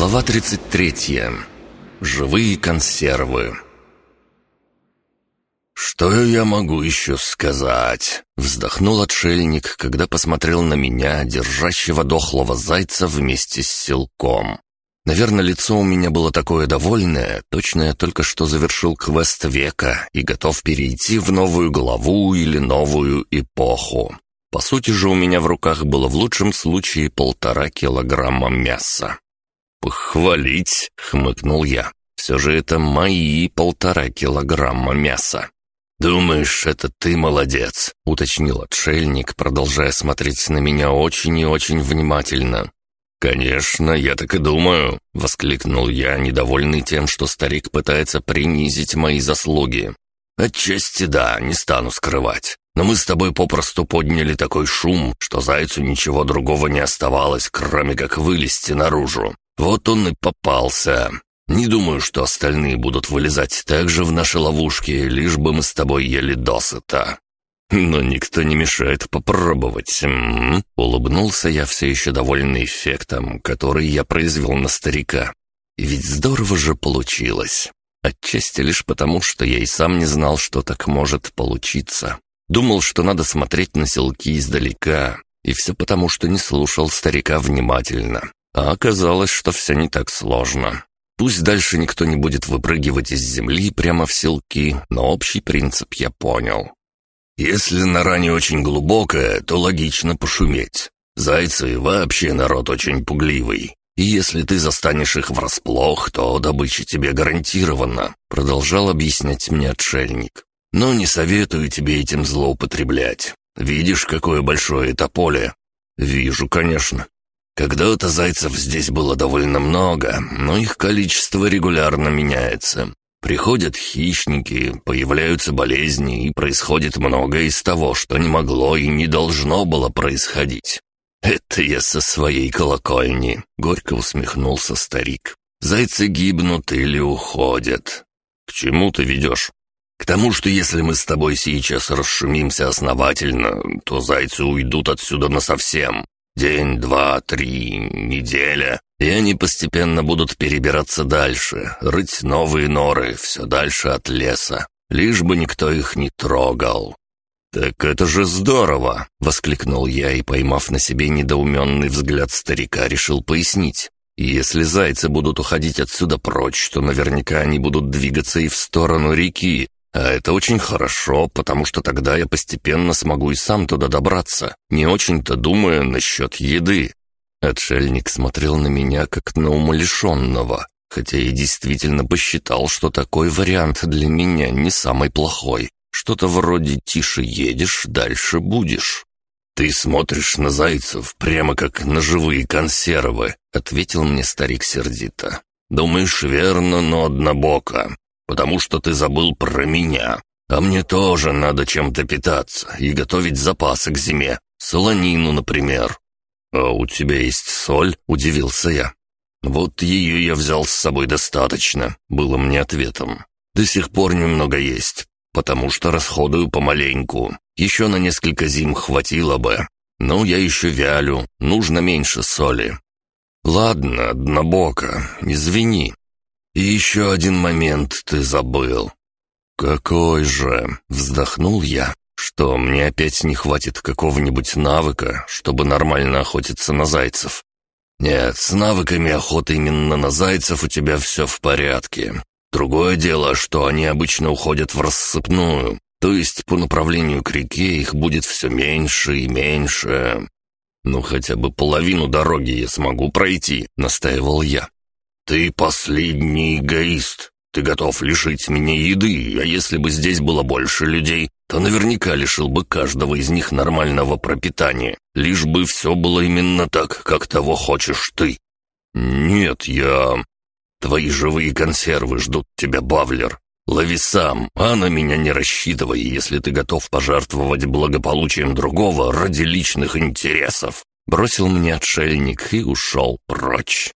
Глава 33. Живые консервы. «Что я могу еще сказать?» Вздохнул отшельник, когда посмотрел на меня, держащего дохлого зайца вместе с селком. Наверное, лицо у меня было такое довольное, точно я только что завершил квест века и готов перейти в новую главу или новую эпоху. По сути же у меня в руках было в лучшем случае полтора килограмма мяса. «Похвалить!» — хмыкнул я. «Все же это мои полтора килограмма мяса». «Думаешь, это ты молодец?» — уточнил отшельник, продолжая смотреть на меня очень и очень внимательно. «Конечно, я так и думаю», — воскликнул я, недовольный тем, что старик пытается принизить мои заслуги. «Отчасти да, не стану скрывать. Но мы с тобой попросту подняли такой шум, что зайцу ничего другого не оставалось, кроме как вылезти наружу. Вот он и попался. Не думаю, что остальные будут вылезать также в наши ловушки, лишь бы мы с тобой ели досыта. Но никто не мешает попробовать. М -м -м. Улыбнулся я все еще довольный эффектом, который я произвел на старика. И ведь здорово же получилось. Отчасти лишь потому, что я и сам не знал, что так может получиться. Думал, что надо смотреть на селки издалека, и все потому, что не слушал старика внимательно. А оказалось, что все не так сложно. Пусть дальше никто не будет выпрыгивать из земли прямо в селки, но общий принцип я понял. Если нора не очень глубокая, то логично пошуметь. Зайцы вообще народ очень пугливый. И если ты застанешь их врасплох, то добыча тебе гарантирована», — продолжал объяснять мне отшельник. «Но не советую тебе этим злоупотреблять. Видишь, какое большое это поле?» «Вижу, конечно. Когда-то зайцев здесь было довольно много, но их количество регулярно меняется. Приходят хищники, появляются болезни, и происходит многое из того, что не могло и не должно было происходить. «Это я со своей колокольни», — горько усмехнулся старик. «Зайцы гибнут или уходят». «К чему ты ведешь?» «К тому, что если мы с тобой сейчас расшумимся основательно, то зайцы уйдут отсюда насовсем. День, два, три, неделя. И они постепенно будут перебираться дальше, рыть новые норы, все дальше от леса. Лишь бы никто их не трогал. «Так это же здорово!» — воскликнул я и, поймав на себе недоуменный взгляд старика, решил пояснить. «Если зайцы будут уходить отсюда прочь, то наверняка они будут двигаться и в сторону реки, а это очень хорошо, потому что тогда я постепенно смогу и сам туда добраться, не очень-то думая насчет еды». Отшельник смотрел на меня, как на умалишенного, хотя и действительно посчитал, что такой вариант для меня не самый плохой. Что-то вроде «тише едешь, дальше будешь». «Ты смотришь на зайцев прямо как на живые консервы», — ответил мне старик сердито. «Думаешь верно, но однобоко потому что ты забыл про меня. А мне тоже надо чем-то питаться и готовить запасы к зиме. Солонину, например». «А у тебя есть соль?» — удивился я. «Вот ее я взял с собой достаточно», — было мне ответом. «До сих пор немного есть, потому что расходую помаленьку. Еще на несколько зим хватило бы. Но я еще вялю, нужно меньше соли». «Ладно, однобоко, извини, и еще один момент ты забыл». «Какой же?» — вздохнул я. «Что, мне опять не хватит какого-нибудь навыка, чтобы нормально охотиться на зайцев?» «Нет, с навыками охоты именно на зайцев у тебя все в порядке. Другое дело, что они обычно уходят в рассыпную, то есть по направлению к реке их будет все меньше и меньше. Ну, хотя бы половину дороги я смогу пройти», — настаивал я. «Ты последний эгоист. Ты готов лишить меня еды, а если бы здесь было больше людей, то наверняка лишил бы каждого из них нормального пропитания, лишь бы все было именно так, как того хочешь ты. Нет, я... Твои живые консервы ждут тебя, Бавлер. Лови сам, а на меня не рассчитывай, если ты готов пожертвовать благополучием другого ради личных интересов. Бросил мне отшельник и ушел прочь.